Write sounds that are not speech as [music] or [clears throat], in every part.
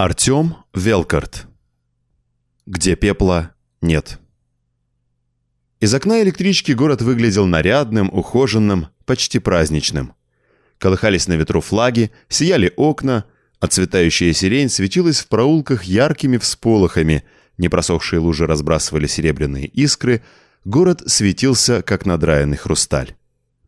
Артем Велкарт. Где пепла нет. Из окна электрички город выглядел нарядным, ухоженным, почти праздничным. Колыхались на ветру флаги, сияли окна, а цветающая сирень светилась в проулках яркими всполохами, непросохшие лужи разбрасывали серебряные искры, город светился, как надраенный хрусталь.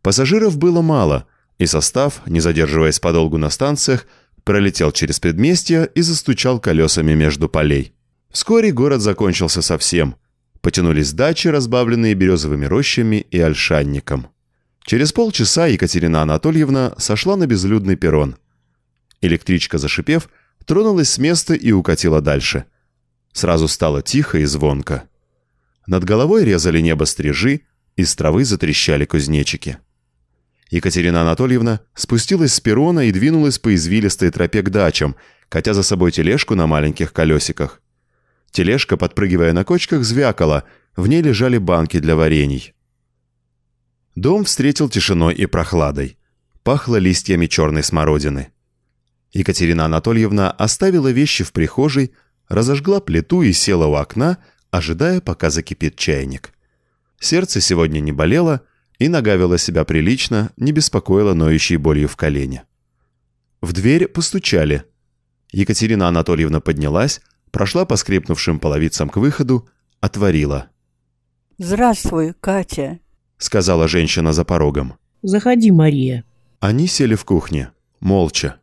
Пассажиров было мало, и состав, не задерживаясь подолгу на станциях, пролетел через предместье и застучал колесами между полей. Вскоре город закончился совсем – Потянулись дачи, разбавленные березовыми рощами и ольшанником. Через полчаса Екатерина Анатольевна сошла на безлюдный перрон. Электричка, зашипев, тронулась с места и укатила дальше. Сразу стало тихо и звонко. Над головой резали небо стрижи, из травы затрещали кузнечики. Екатерина Анатольевна спустилась с перрона и двинулась по извилистой тропе к дачам, катя за собой тележку на маленьких колесиках. Тележка, подпрыгивая на кочках, звякала, в ней лежали банки для варений. Дом встретил тишиной и прохладой. Пахло листьями черной смородины. Екатерина Анатольевна оставила вещи в прихожей, разожгла плиту и села у окна, ожидая, пока закипит чайник. Сердце сегодня не болело, и нога вела себя прилично, не беспокоила ноющей болью в колене. В дверь постучали. Екатерина Анатольевна поднялась, прошла по скрипнувшим половицам к выходу, отворила. «Здравствуй, Катя», — сказала женщина за порогом. «Заходи, Мария». Они сели в кухне, молча.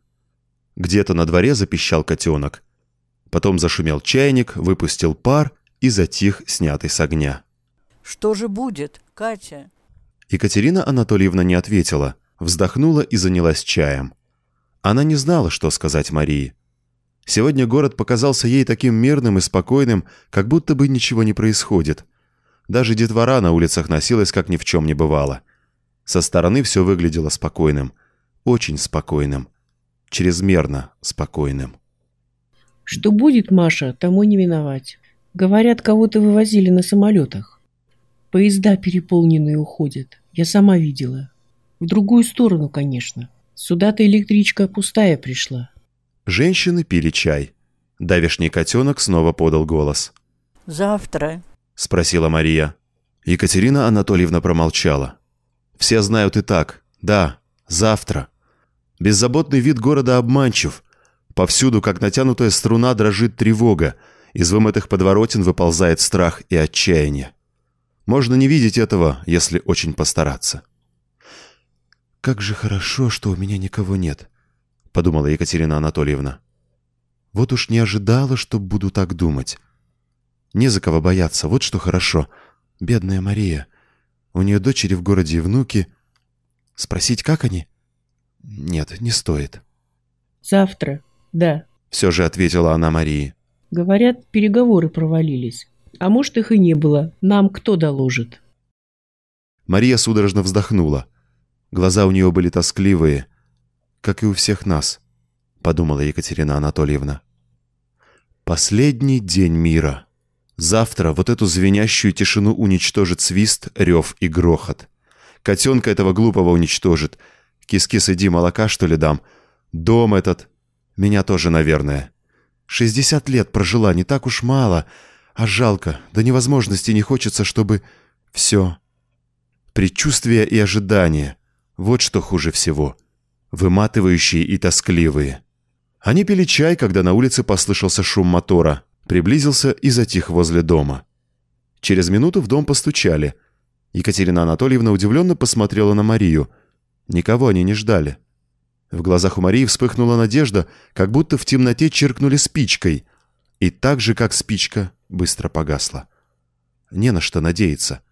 Где-то на дворе запищал котенок. Потом зашумел чайник, выпустил пар и затих, снятый с огня. «Что же будет, Катя?» Екатерина Анатольевна не ответила, вздохнула и занялась чаем. Она не знала, что сказать Марии. Сегодня город показался ей таким мирным и спокойным, как будто бы ничего не происходит. Даже детвора на улицах носилась, как ни в чем не бывало. Со стороны все выглядело спокойным. Очень спокойным. Чрезмерно спокойным. Что будет, Маша, тому не миновать. Говорят, кого-то вывозили на самолетах. Поезда переполненные уходят. Я сама видела. В другую сторону, конечно. Сюда-то электричка пустая пришла. Женщины пили чай. Давишний котенок снова подал голос. «Завтра?» — спросила Мария. Екатерина Анатольевна промолчала. «Все знают и так. Да, завтра». Беззаботный вид города обманчив. Повсюду, как натянутая струна, дрожит тревога. Из вымытых подворотен выползает страх и отчаяние. Можно не видеть этого, если очень постараться. «Как же хорошо, что у меня никого нет», — подумала Екатерина Анатольевна. «Вот уж не ожидала, что буду так думать. Не за кого бояться, вот что хорошо. Бедная Мария. У нее дочери в городе и внуки. Спросить, как они? Нет, не стоит». «Завтра, да», — все же ответила она Марии. «Говорят, переговоры провалились. А может, их и не было. Нам кто доложит?» Мария судорожно вздохнула. Глаза у нее были тоскливые — как и у всех нас», — подумала Екатерина Анатольевна. «Последний день мира. Завтра вот эту звенящую тишину уничтожит свист, рев и грохот. Котенка этого глупого уничтожит. Кис-кис, иди, молока, что ли, дам? Дом этот. Меня тоже, наверное. Шестьдесят лет прожила, не так уж мало. А жалко, до невозможности не хочется, чтобы... Все. Предчувствие и ожидание. Вот что хуже всего» выматывающие и тоскливые. Они пили чай, когда на улице послышался шум мотора, приблизился и затих возле дома. Через минуту в дом постучали. Екатерина Анатольевна удивленно посмотрела на Марию. Никого они не ждали. В глазах у Марии вспыхнула надежда, как будто в темноте чиркнули спичкой. И так же, как спичка, быстро погасла. Не на что надеяться.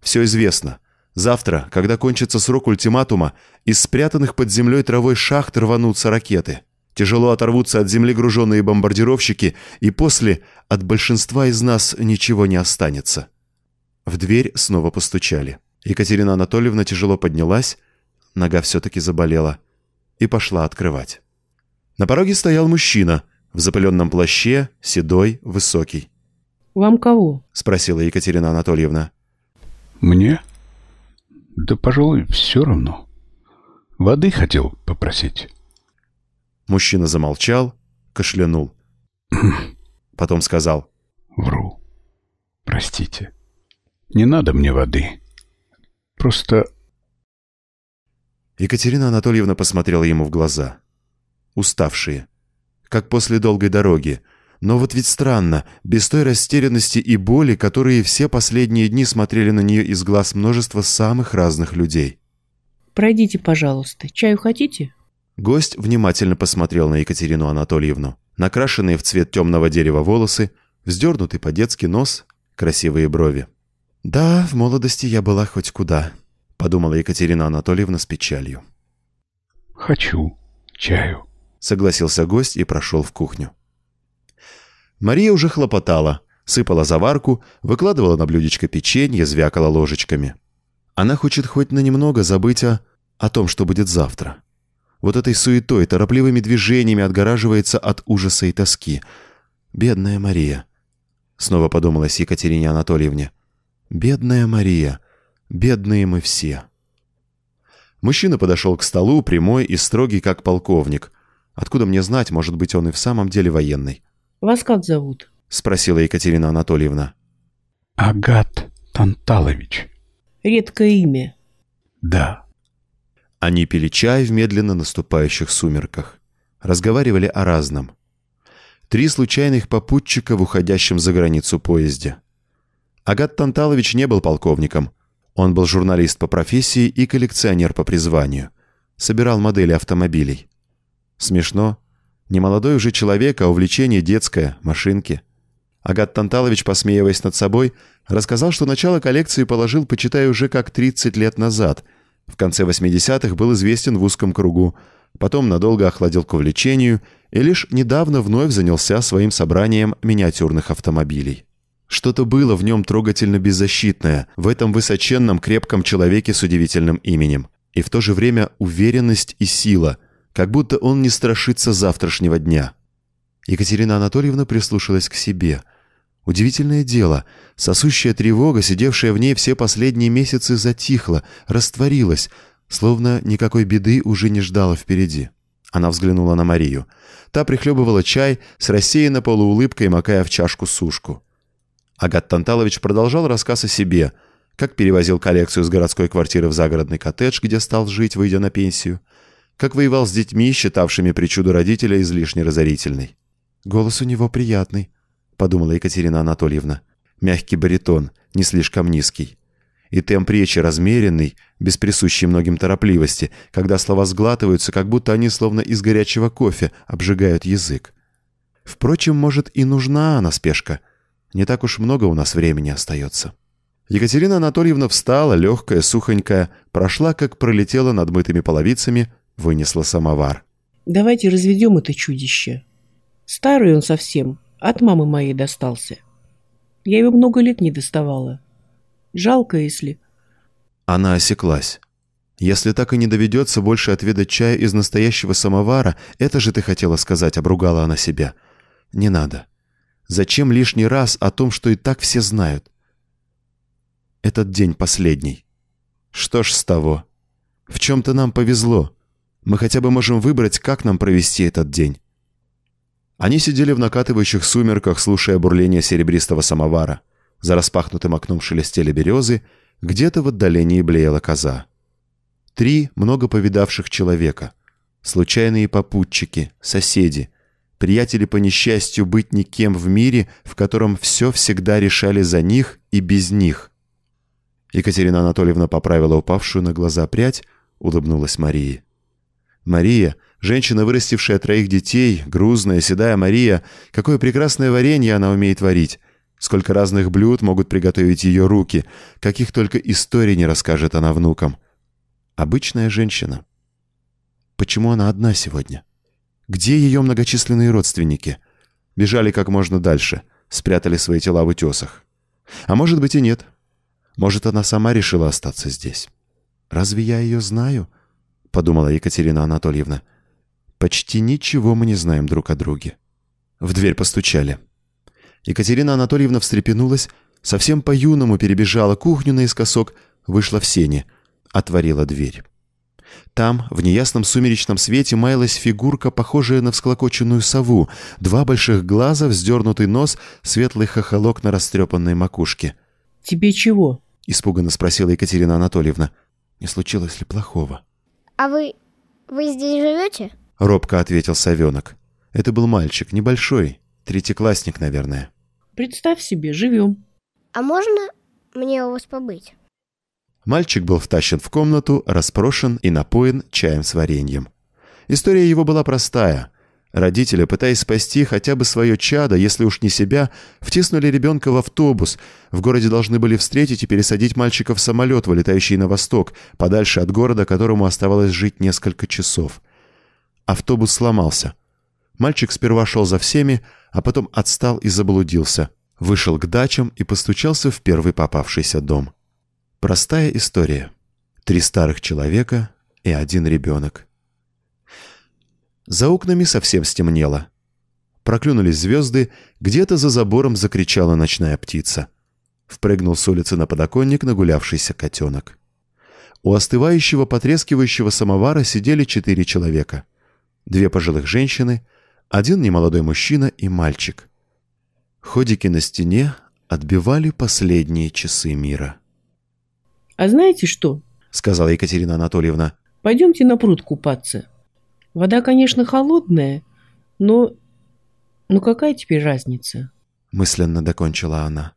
Все известно. Завтра, когда кончится срок ультиматума, из спрятанных под землей травой шахт рванутся ракеты. Тяжело оторвутся от земли груженные бомбардировщики, и после от большинства из нас ничего не останется. В дверь снова постучали. Екатерина Анатольевна тяжело поднялась, нога все-таки заболела, и пошла открывать. На пороге стоял мужчина в запыленном плаще, седой, высокий. «Вам кого?» — спросила Екатерина Анатольевна. «Мне?» Да, пожалуй, все равно. Воды хотел попросить. Мужчина замолчал, кашлянул. [clears throat] Потом сказал. Вру. Простите. Не надо мне воды. Просто Екатерина Анатольевна посмотрела ему в глаза. Уставшие. Как после долгой дороги. Но вот ведь странно, без той растерянности и боли, которые все последние дни смотрели на нее из глаз множества самых разных людей. Пройдите, пожалуйста. Чаю хотите? Гость внимательно посмотрел на Екатерину Анатольевну. Накрашенные в цвет темного дерева волосы, вздернутый по-детски нос, красивые брови. «Да, в молодости я была хоть куда», — подумала Екатерина Анатольевна с печалью. хочу чаю. Согласился гость и прошел в кухню. Мария уже хлопотала, сыпала заварку, выкладывала на блюдечко печенье, звякала ложечками. Она хочет хоть на немного забыть о, о том, что будет завтра. Вот этой суетой, торопливыми движениями отгораживается от ужаса и тоски. Бедная Мария. Снова подумалась Екатерине Анатольевне. Бедная Мария. Бедные мы все. Мужчина подошел к столу, прямой и строгий, как полковник. Откуда мне знать, может быть, он и в самом деле военный? Вас как зовут? Спросила Екатерина Анатольевна. Агат Танталович. Редкое имя. Да. Они пили чай в медленно наступающих сумерках. Разговаривали о разном. Три случайных попутчика в уходящем за границу поезде. Агат Танталович не был полковником. Он был журналист по профессии и коллекционер по призванию. Собирал модели автомобилей. Смешно. Немолодой уже человек, а увлечение детское, машинки. Агат Танталович, посмеиваясь над собой, рассказал, что начало коллекции положил, почитай, уже как 30 лет назад. В конце 80-х был известен в узком кругу. Потом надолго охладил к увлечению и лишь недавно вновь занялся своим собранием миниатюрных автомобилей. Что-то было в нем трогательно беззащитное, в этом высоченном крепком человеке с удивительным именем. И в то же время уверенность и сила, как будто он не страшится завтрашнего дня. Екатерина Анатольевна прислушалась к себе. Удивительное дело, сосущая тревога, сидевшая в ней все последние месяцы, затихла, растворилась, словно никакой беды уже не ждала впереди. Она взглянула на Марию. Та прихлебывала чай с рассеянно полуулыбкой, макая в чашку сушку. Агат Танталович продолжал рассказ о себе, как перевозил коллекцию с городской квартиры в загородный коттедж, где стал жить, выйдя на пенсию, как воевал с детьми, считавшими причуду родителя излишне разорительной. «Голос у него приятный», — подумала Екатерина Анатольевна. «Мягкий баритон, не слишком низкий. И темп речи размеренный, без присущей многим торопливости, когда слова сглатываются, как будто они словно из горячего кофе обжигают язык. Впрочем, может и нужна она спешка. Не так уж много у нас времени остается». Екатерина Анатольевна встала, легкая, сухонькая, прошла, как пролетела над мытыми половицами, вынесла самовар. Давайте разведем это чудище. Старый он совсем, от мамы моей достался. Я его много лет не доставала. Жалко, если... Она осеклась. «Если так и не доведется больше отведать чая из настоящего самовара, это же ты хотела сказать», — обругала она себя. «Не надо. Зачем лишний раз о том, что и так все знают? Этот день последний. Что ж с того? В чем-то нам повезло. Мы хотя бы можем выбрать, как нам провести этот день». Они сидели в накатывающих сумерках, слушая бурление серебристого самовара. За распахнутым окном шелестели березы, где-то в отдалении блеяла коза. Три много повидавших человека. Случайные попутчики, соседи, приятели по несчастью быть никем в мире, в котором все всегда решали за них и без них. Екатерина Анатольевна поправила упавшую на глаза прядь, улыбнулась Марии. Мария — Женщина, вырастившая троих детей, грузная, седая Мария, какое прекрасное варенье она умеет варить. Сколько разных блюд могут приготовить ее руки, каких только историй не расскажет она внукам. Обычная женщина. Почему она одна сегодня? Где ее многочисленные родственники? Бежали как можно дальше, спрятали свои тела в утесах. А может быть и нет. Может, она сама решила остаться здесь. «Разве я ее знаю?» — подумала Екатерина Анатольевна. Почти ничего мы не знаем друг о друге. В дверь постучали. Екатерина Анатольевна встрепенулась, совсем по-юному перебежала кухню наискосок, вышла в сене, отворила дверь. Там, в неясном сумеречном свете, маялась фигурка, похожая на всклокоченную сову, два больших глаза, вздернутый нос, светлый хохолок на растрепанной макушке. Тебе чего? — испуганно спросила Екатерина Анатольевна. «Не случилось ли плохого?» А вы... вы здесь живете? — робко ответил совенок. Это был мальчик, небольшой, третьеклассник, наверное. Представь себе, живем. А можно мне у вас побыть? Мальчик был втащен в комнату, распрошен и напоен чаем с вареньем. История его была простая. Родители, пытаясь спасти хотя бы свое чадо, если уж не себя, втиснули ребенка в автобус. В городе должны были встретить и пересадить мальчика в самолет, вылетающий на восток, подальше от города, которому оставалось жить несколько часов. Автобус сломался. Мальчик сперва шел за всеми, а потом отстал и заблудился. Вышел к дачам и постучался в первый попавшийся дом. Простая история. Три старых человека и один ребенок. За окнами совсем стемнело. Проклюнулись звезды, где-то за забором закричала ночная птица. Впрыгнул с улицы на подоконник нагулявшийся котенок. У остывающего, потрескивающего самовара сидели четыре человека. Две пожилых женщины, один немолодой мужчина и мальчик. Ходики на стене отбивали последние часы мира. А знаете что? Сказала Екатерина Анатольевна. Пойдемте на пруд купаться. Вода, конечно, холодная, но... Ну какая теперь разница? Мысленно докончила она.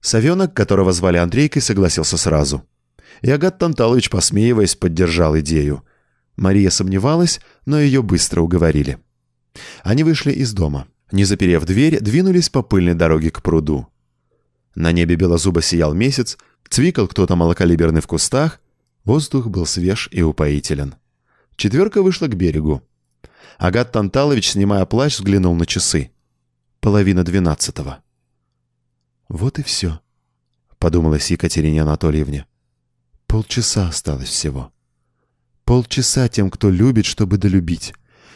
Совенок, которого звали Андрейкой, согласился сразу. И Агат Танталович, посмеиваясь, поддержал идею. Мария сомневалась, но ее быстро уговорили. Они вышли из дома. Не заперев дверь, двинулись по пыльной дороге к пруду. На небе белозубо сиял месяц, цвикал кто-то малокалиберный в кустах, воздух был свеж и упоителен. Четверка вышла к берегу. Агат Танталович, снимая плащ, взглянул на часы. Половина двенадцатого. «Вот и все», — подумалось Екатерине Анатольевне. «Полчаса осталось всего. Полчаса тем, кто любит, чтобы долюбить,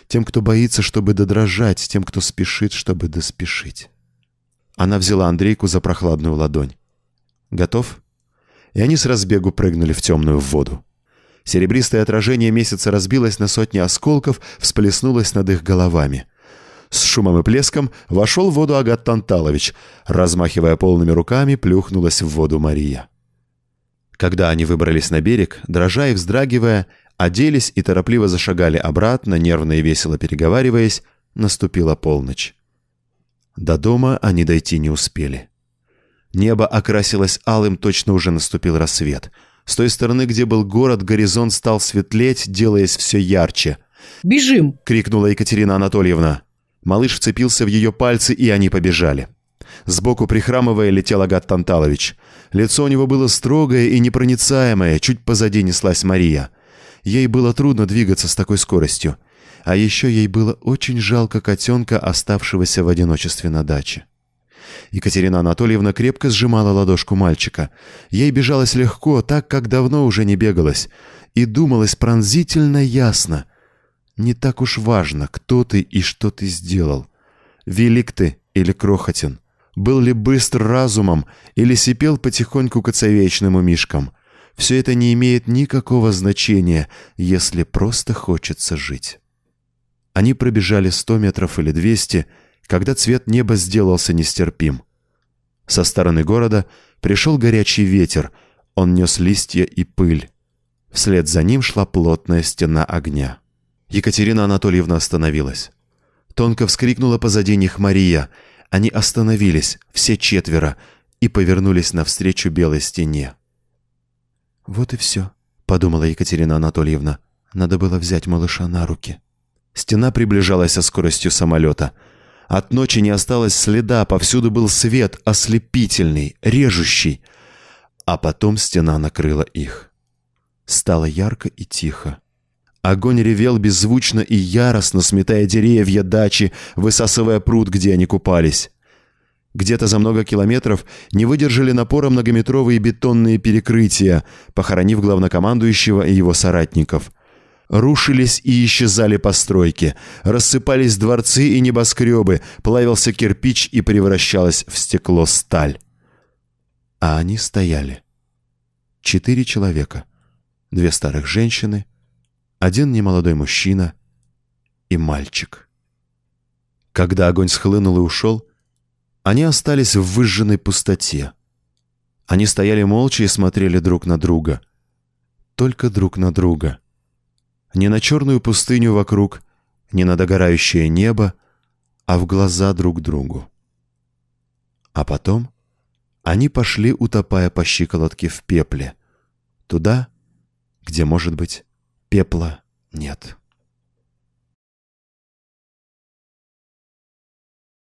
тем, кто боится, чтобы додрожать, тем, кто спешит, чтобы доспешить». Она взяла Андрейку за прохладную ладонь. «Готов?» И они с разбегу прыгнули в темную воду. Серебристое отражение месяца разбилось на сотни осколков, всплеснулось над их головами. С шумом и плеском вошел в воду Агат Танталович. Размахивая полными руками, плюхнулась в воду Мария. Когда они выбрались на берег, дрожа и вздрагивая, оделись и торопливо зашагали обратно, нервно и весело переговариваясь, наступила полночь. До дома они дойти не успели. Небо окрасилось алым, точно уже наступил рассвет. С той стороны, где был город, горизонт стал светлеть, делаясь все ярче. Бежим! — крикнула Екатерина Анатольевна. Малыш вцепился в ее пальцы, и они побежали. Сбоку прихрамывая летел Агат Танталович. Лицо у него было строгое и непроницаемое, чуть позади неслась Мария. Ей было трудно двигаться с такой скоростью. А еще ей было очень жалко котенка, оставшегося в одиночестве на даче. Екатерина Анатольевна крепко сжимала ладошку мальчика. Ей бежалось легко, так, как давно уже не бегалось. И думалось пронзительно ясно. Не так уж важно, кто ты и что ты сделал. Велик ты или крохотен. Был ли быстр разумом или сипел потихоньку коцовечным мишкам. Все это не имеет никакого значения, если просто хочется жить. Они пробежали сто метров или двести, когда цвет неба сделался нестерпим. Со стороны города пришел горячий ветер, он нес листья и пыль. Вслед за ним шла плотная стена огня. Екатерина Анатольевна остановилась. Тонко вскрикнула позади них Мария. Они остановились, все четверо, и повернулись навстречу белой стене. «Вот и все», — подумала Екатерина Анатольевна. «Надо было взять малыша на руки». Стена приближалась со скоростью самолета. От ночи не осталось следа, повсюду был свет, ослепительный, режущий. А потом стена накрыла их. Стало ярко и тихо. Огонь ревел беззвучно и яростно, сметая деревья дачи, высасывая пруд, где они купались. Где-то за много километров не выдержали напора многометровые бетонные перекрытия, похоронив главнокомандующего и его соратников – Рушились и исчезали постройки, рассыпались дворцы и небоскребы, плавился кирпич и превращалась в стекло сталь. А они стояли. Четыре человека. Две старых женщины, один немолодой мужчина и мальчик. Когда огонь схлынул и ушел, они остались в выжженной пустоте. Они стояли молча и смотрели друг на друга. Только друг на друга. Не на черную пустыню вокруг, не на догорающее небо, а в глаза друг другу. А потом они пошли, утопая по щиколотке в пепле, туда, где, может быть, пепла нет.